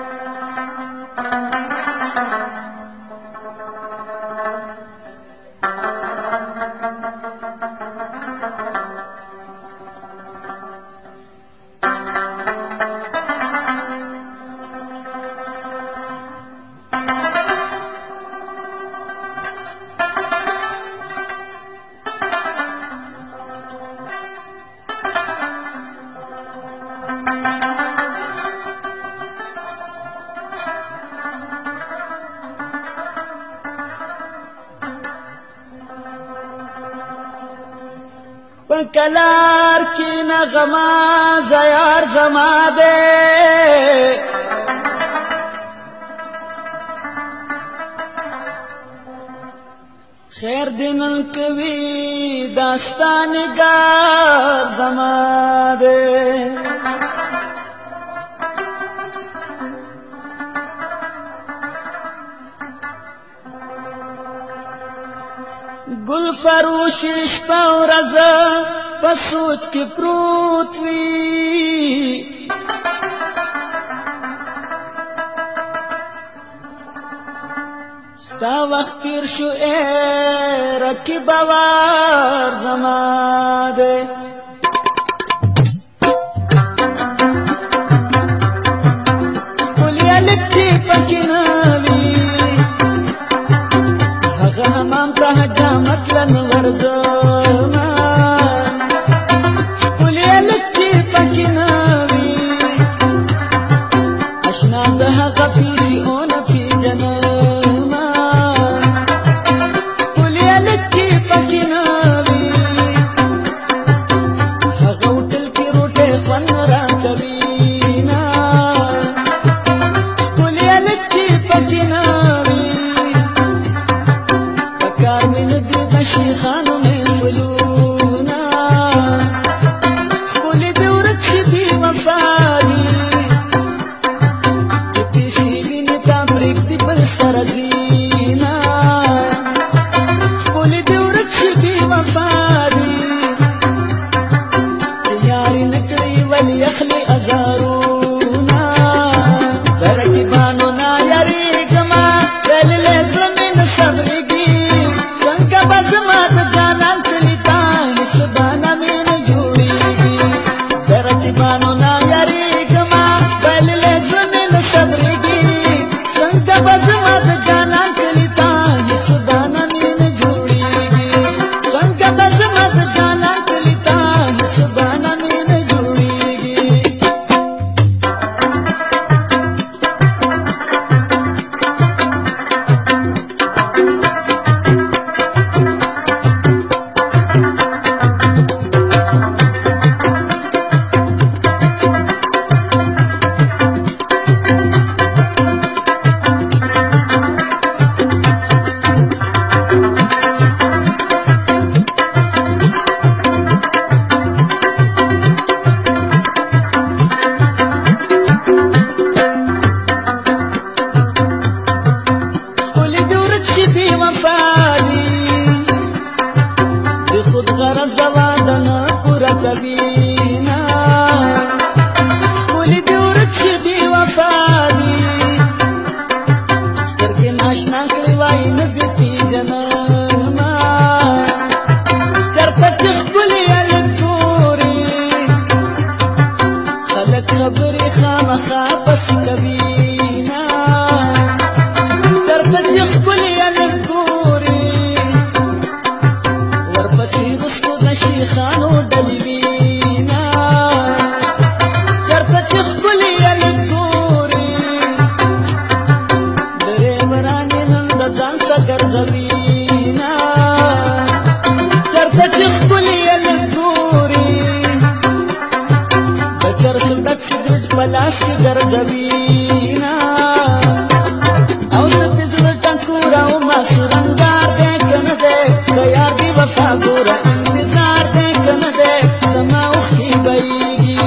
Thank you. کلار کی نغما زیار زما دے خیر دینن کوي داستان گا زما دے فروش شپه ورځ په سوچ کې پروت وي ستا وخت تیر شو اے رقیب وار زما ده para ti. करसुटक सुदृढ पलाश गरजवीना औस पिजुल टंकूरा उमा सुरंगार दे कन दे दयार भी वफा गोरा इंतजार दे दे समा उखी बईगी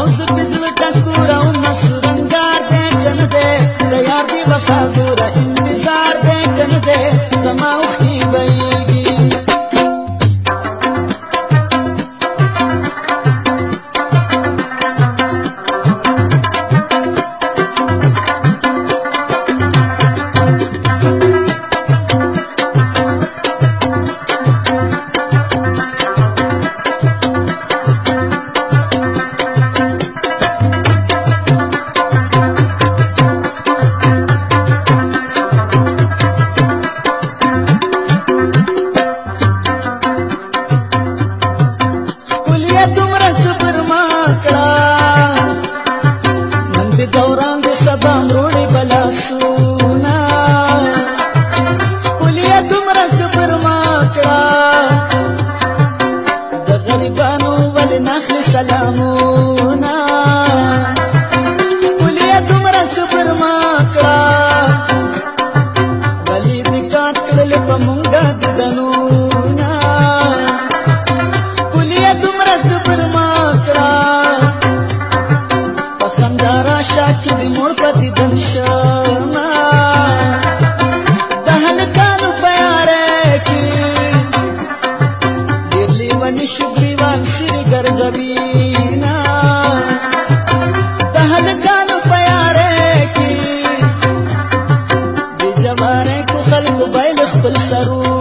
औस पिजुल टंकूरा उमा सुरंगार दे कन दे दयार भी वफा गोरा इंतजार दे दे समा उखी مبارک خلق بیل خپل سرو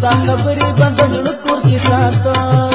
ستا خبرې بندړو کور کې ساتم